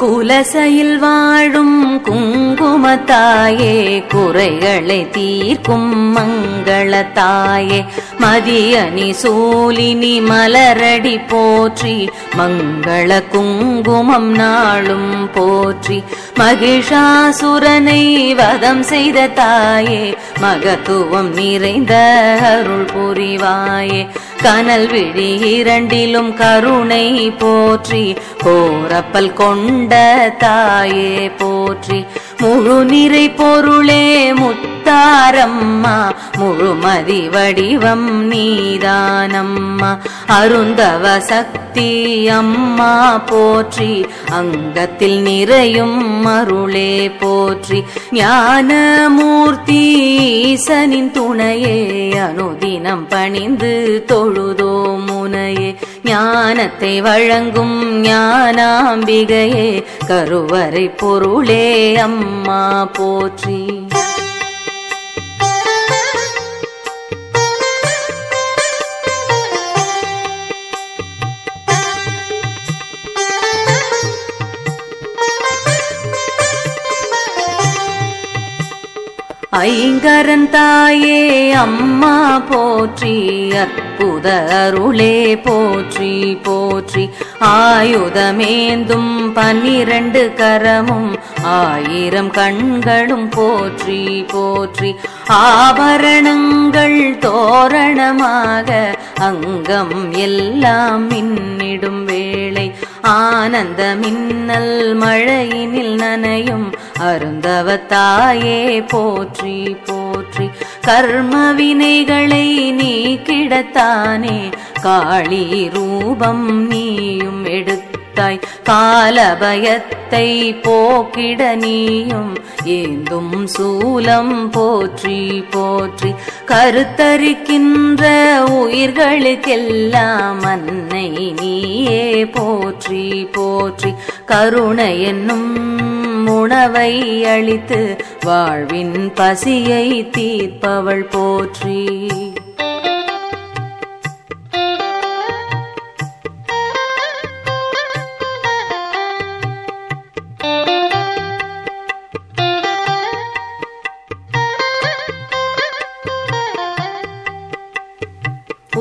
குலசையில் வாழும் குங்குமத்தாயே குறைகளை தீர்க்கும் மங்களத்தாயே. மதியனி சூலினி மலரடி போற்றி மங்கள குங்குமம் நாளும் போற்றி. மகிஷாசுரனை வதம் செய்த தாயே மகத்துவம் நிறைந்த அருள் புரிவாயே. கனல் விழி இரண்டிலும் கருணை போற்றி போரப்பல் கொண்ட தாயே போற்றி. முழு நிறை பொருளே முத்தாரம்மா முழுமதி வடிவம் நீதானம்மா. அருந்தவ சக்தி அம்மா போற்றி அங்கத்தில் நிறையும் அருளே போற்றி ஞானமூர்த்தி ஈசனின் துணையே. அனுதினம் பணிந்து தொழுதோ முனையே. ஞானத்தை வழங்கும் ஞானாம்பிகையே. கருவறை பொருளே அம்மா போற்றி. ஐங்கரன் தாயே அம்மா போற்றி அற்புத அருளே போற்றி போற்றி. ஆயுதமேந்தும் பன்னிரண்டு கரமும் ஆயிரம் கண்களும் போற்றி போற்றி. ஆபரணங்கள் தோரணமாக அங்கம் எல்லாம் மின்னிடும். ஆனந்த மின்னல் மழையினில் நனையும் அருந்தவ தாயே போற்றி போற்றி. கர்ம வினைகளை நீ கிடத்தானே காளி ரூபம் நீயும் எடுத்து விட்டாய் காலபயத்தை போக்கிட நீயும். ஏந்தும் சூலம் போற்றி போற்றி. கருத்தரிக்கின்ற உயிர்களுக்கெல்லாம் அன்னை நீயே போற்றி போற்றி. கருணை என்னும் உணவை அளித்து வாழ்வின் பசியை தீர்ப்பவள் போற்றி.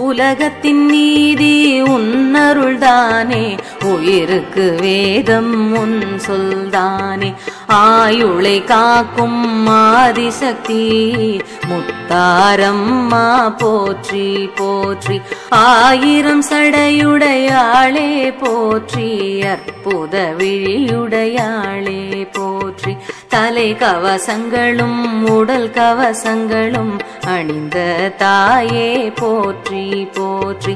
உலகத்தின் நீதி உன்னருள்தானே. உயிருக்கு வேதம் உன் சொல்தானே. ஆயுளை காக்கும் ஆதிசக்தி முத்தாரம்மா போற்றி போற்றி. ஆயிரம் சடையுடையாளே போற்றி அற்புத விழியுடையாளே போற்றி. தலை கவசங்களும் உடல் கவசங்களும் அணிந்த தாயே போற்றி போற்றி.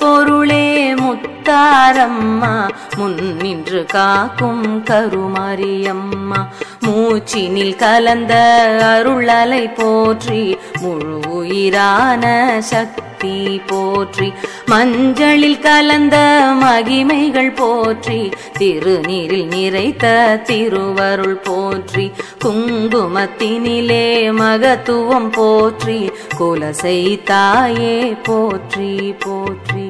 பொருளே முத்தாரம்மா முன் நின்று காக்கும் கருமாரியம்மா. மூச்சினில் கலந்த அருளலை போற்றி முழு உயிரான சக்தி போற்றி. மஞ்சளில் கலந்த மகிமைகள் போற்றி திருநீரில் நிறைத்த திருவருள் போற்றி. குங்குமத்தினிலே மகத்துவம் போற்றி குலசை தாயே போற்றி போற்றி.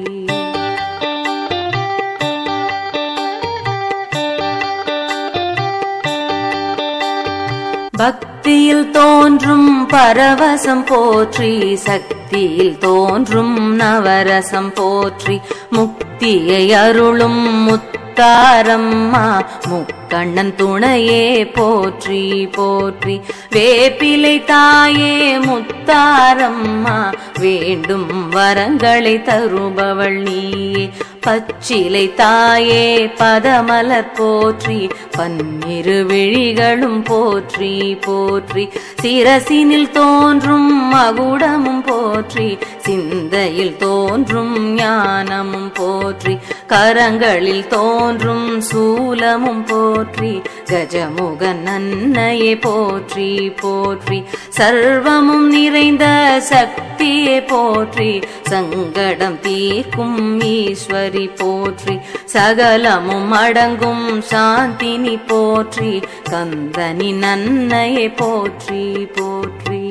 பக்தியில் தோன்றும் பரவசம் போற்றி சக்தியில் தோன்றும் நவரசம் போற்றி முக்தியை அருளும் முத்தாரம்மா முக்கண்ணன் துணையே போற்றி போற்றி. வேப்பிலை தாயே முத்தாரம்மா வேண்டும் வரங்களை தருபவள் நீயே. பச்சிலை தாயே பதமலர் போற்றி பன்னிரு விழிகளும் போற்றி போற்றி. சிரசினில் தோன்றும் மகுடமும் போற்றி சிந்தையில் தோன்றும் ஞானமும் போற்றி. கரங்களில் தோன்றும் சூலமும் போற்றி கஜமுக நன்னையே போற்றி போற்றி. சர்வமும் நிறைந்த சக்தியே போற்றி சங்கடம் தீர்க்கும் ஈஸ்வரி. ஈஸ்வரி போற்றி சகலமும் அடங்கும் சாந்தினி போற்றி கந்தனி நன்னையை போற்றி போற்றி.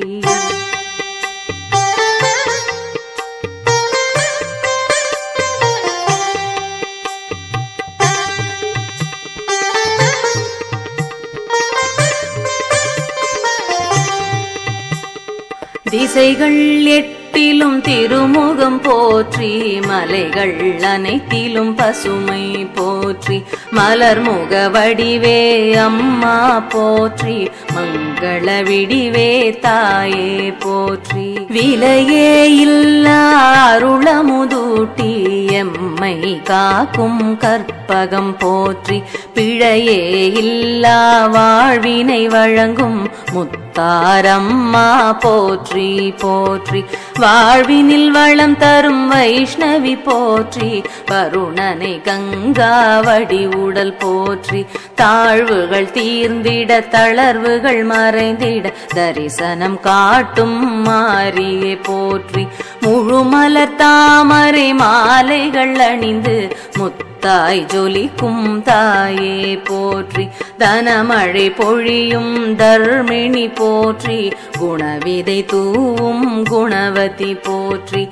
திசைகள் எட்டு எட்டிலும் திருமுகம் போற்றி மலைகள் அனைத்திலும் பசுமை போற்றி மலர் முக வடிவே அம்மா போற்றி மங்கள விடிவே தாயே போற்றி. விலையே இல்லா அருளமுதூட்டி எம்மை காக்கும் கற்பகம் போற்றி. பிழையே இல்லா வாழ்வினை வழங்கும் முத்தாரம்மா போற்றி போற்றி. வாழ்வினில் வளம் தரும் வைஷ்ணவி போற்றி வருணனை கங்காவடி உடல் போற்றி தாழ்வுகள் தீர்ந்திட தளர்வுகள் மறைந்திட தரிசனம் காட்டும் மாரியே போற்றி முழுமலர் தாமரை மாலைகள் அணிந்து முத்து தாய் ஜொலிக்கும் தாயே போற்றி. தனமழை பொழியும் தர்மிணி போற்றி. குணவிதை தூவும் குணவதி போற்றி.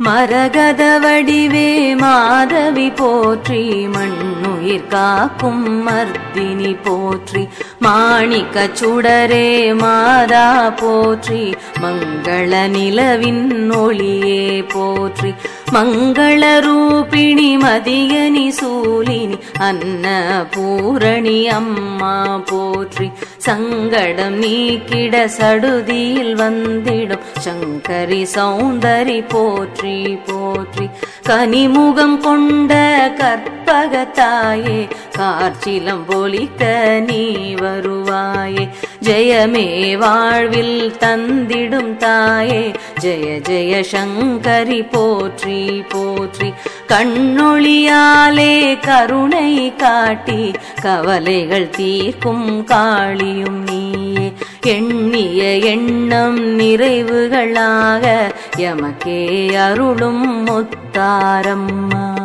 மரகத வடிவே மாதவி போற்றி மண்ணுயிர் காக்கும் மர்த்தினி போற்றி மாணிக்க சுடரே மாதா போற்றி மங்கள நிலவின் ஒளியே போற்றி. மங்கள ரூபிணி மதியனி சூலினி அன்ன பூரணி அம்மா போற்றி. சங்கடம் நீக்கிட சடுதியில் வந்திடும் சங்கரி சௌந்தரி போற்றி போற்றி. கனிமுகம் கொண்ட கற்பகத்தாயே கார்ச்சிலம் பொலிக்க நீ வருவாயே. ஜெயமே வாழ்வில் தந்திடும் தாயே ஜெய ஜெய சங்கரி போற்றி. போற்றி. கண்ணொழியாலே கருணை காட்டி கவலைகள் தீர்க்கும் காளியும் நீயே. எண்ணிய எண்ணம் நிறைவுகளாக எமக்கே அருளும் முத்தாரம்மா.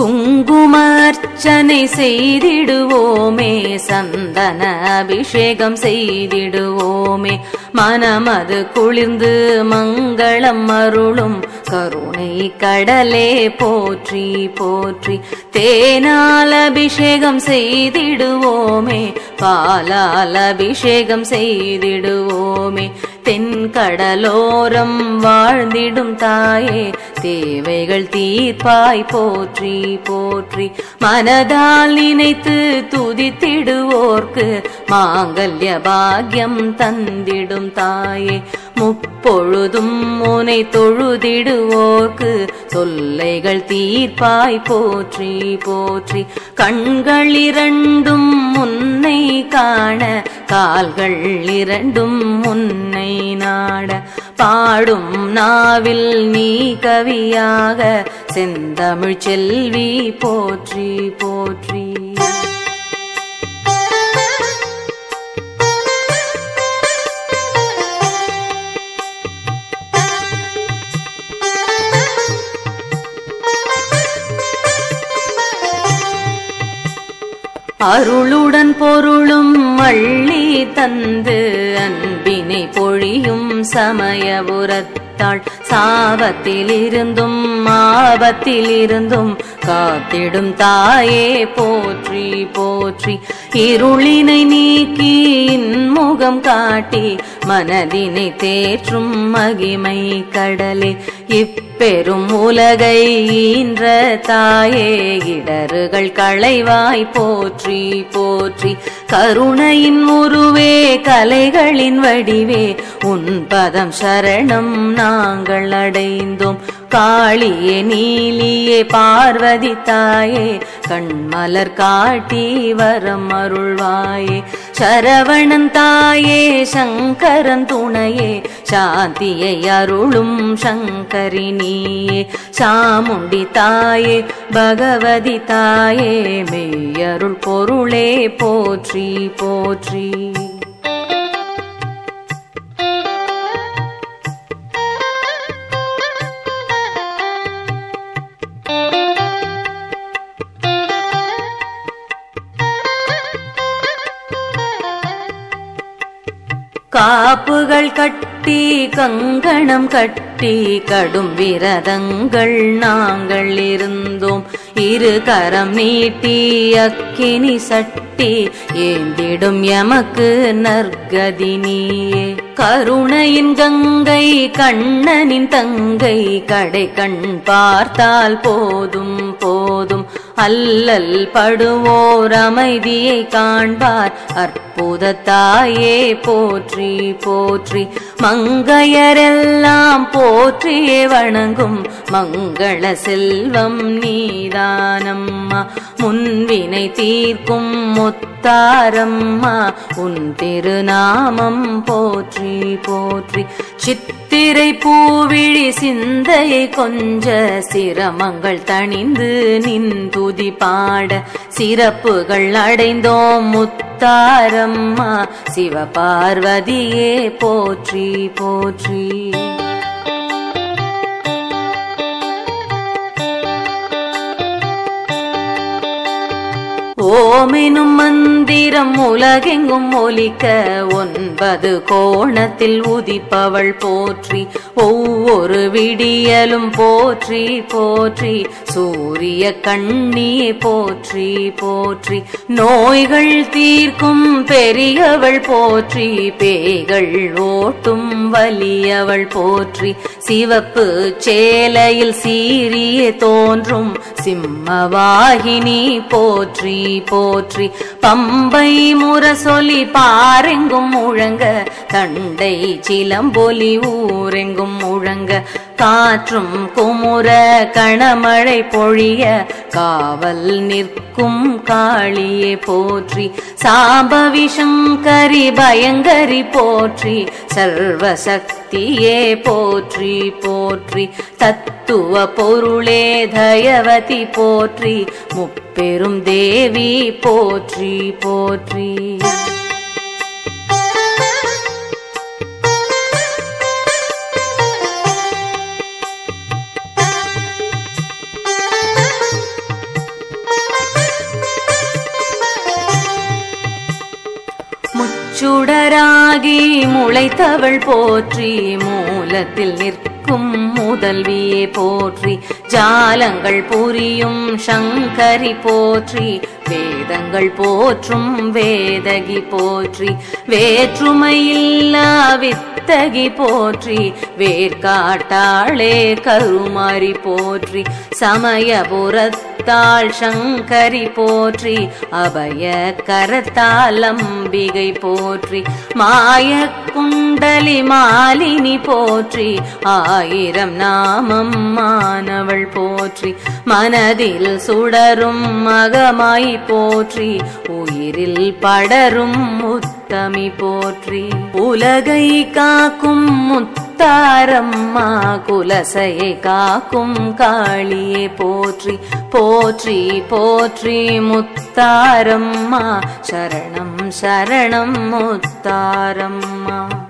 குங்குமர் அர்ச்சனை செய்திடுவோமே சந்தன அபிஷேகம் செய்திடுவோமே. மனமது குளிர்ந்து மங்களம் அருளும் கருணை கடலே போற்றி போற்றி. தேனால் அபிஷேகம் செய்திடுவோமே பாலால் அபிஷேகம் செய்திடுவோமே. தென்கடலோரம் வாழ்ந்திடும் தாயே தேவைகள் தீர்ப்பாய் போற்றி போற்றி. மன மனதால் நினைத்து துதித்திடுவோர்க்கு மாங்கல்ய பாக்யம் தந்திடும் தாயே. முப்பொழுதும் முனை தொழுதிடுவோர்க்கு தொல்லைகள் தீர்ப்பாய் போற்றி போற்றி. கண்கள் இரண்டும் முன்னை காண கால்கள் இரண்டும் முன்னை நாட. பாடும் நாவில் நீ கவியாக செந்தமிழ் செல்வி போற்றி போற்றி. அருளுடன் பொருளும் மள்ளி தந்து அன்பினை பொழியும் சமயபுரத்தாள் சாபத்திலிருந்தும் ஆபத்திலிருந்தும் காத்திடும் தாயே போற்றி போற்றி. இருளினை நீக்கி இன்முகம் காட்டி மனதினை தேற்றும் மகிமை கடலே. இப்பெரும் உலகை ஈன்ற தாயே இடறுகள் களைவாய் போற்றி போற்றி. கருணையின் உருவே கலைகளின் வடிவே உன் பதம் சரணம் நாங்கள் அடைந்தோம். காளியே நீலியே பார்வதி தாயே கண்மலர் காட்டி வரம் அருள்வாயே. சரவணன் தாயே சங்கரன் துணையே சாந்தியை அருளும் சங்கரி நீயே. சாமுண்டி தாயே பகவதி தாயே மெய்யருள் பொருளே போற்றி போற்றி. காப்புகள் கட்டி கங்கணம் கட்டி கடும் விரதங்கள் நாங்கள் இருந்தோம். இரு கரம் நீட்டி அக்கினி சட்டி ஏந்திடும் எமக்கு நற்கதி நீயே கருணையின் கங்கை கண்ணனின் தங்கை கடை கண் பார்த்தால் போதும் போதும். அல்லல் படுவோர் அமைதியை காண்பார். அற்புத தாயே போற்றி போற்றி. மங்கையரெல்லாம் போற்றியே வணங்கும். மங்கள செல்வம் நீதானம்மா. முன்வினை தீர்க்கும் முத்தாரம்மா. உன் திருநாமம் போற்றி போற்றி. சித்திரை பூவிழி சிந்தையை கொஞ்ச சிரமங்கள் தணிந்து நின் துதி பாட. சிறப்புகள் அடைந்தோம் முத்தாரம் சிவபார்வதியே போற்றி போற்றி. ஓமெனும் மந்திரம் உலகெங்கும் ஒலிக்க ஒன்பது கோணத்தில் உதிப்பவள் போற்றி ஒவ்வொரு விடியலும் போற்றி போற்றி சூரிய கண்ணியே போற்றி போற்றி. நோய்கள் தீர்க்கும் பெரியவள் போற்றி பேய்கள் ஓட்டும் வலியவள் போற்றி. சிவப்பு சேலையில் சீரிய தோன்றும் சிம்மவாகினி போற்றி. போற்றி. பம்பை முரசொலி பாரெங்கும் முழங்க தண்டை சிலம்பொலி ஊரெங்கும் முழங்க. காற்றும் குமுற கணமழை பொழிய காவல் நிற்கும் காளியே போற்றி. சாம்பவி சங்கரி பயங்கரி போற்றி சர்வசக்தி சக்தியே போற்றி போற்றி. தத்துவ பொருளே தயவதி போற்றி. முப்பெரும் தேவி போற்றி போற்றி. முச்சுடராகி முளைத்தவள் போற்றி மூலத்தில் நிற்கும் முதல்வியே போற்றி ஜாலங்கள் புரியும் சங்கரி போற்றி வேதங்கள் போற்றும் வேதகி போற்றி வேற்றுமையில்லா வித்தகி போற்றி வேர்காட்டாளே கருமாரி போற்றி சமயபுரத்தாள் சங்கரி போற்றி அபய கரத்தால் அம்பிகை போற்றி மாய குண்டலி மாலினி போற்றி ஆயிரம் நாமம் மாணவள் போற்றி மனதில் சுடரும் மகமாய் போற்றி போற்றி உயிரில் படரும் முத்தமி போற்றி. உலகை காக்கும் முத்தாரம்மா குலசையை காக்கும் காளியே போற்றி. போற்றி போற்றி முத்தாரம்மா சரணம் சரணம் முத்தாரம்மா.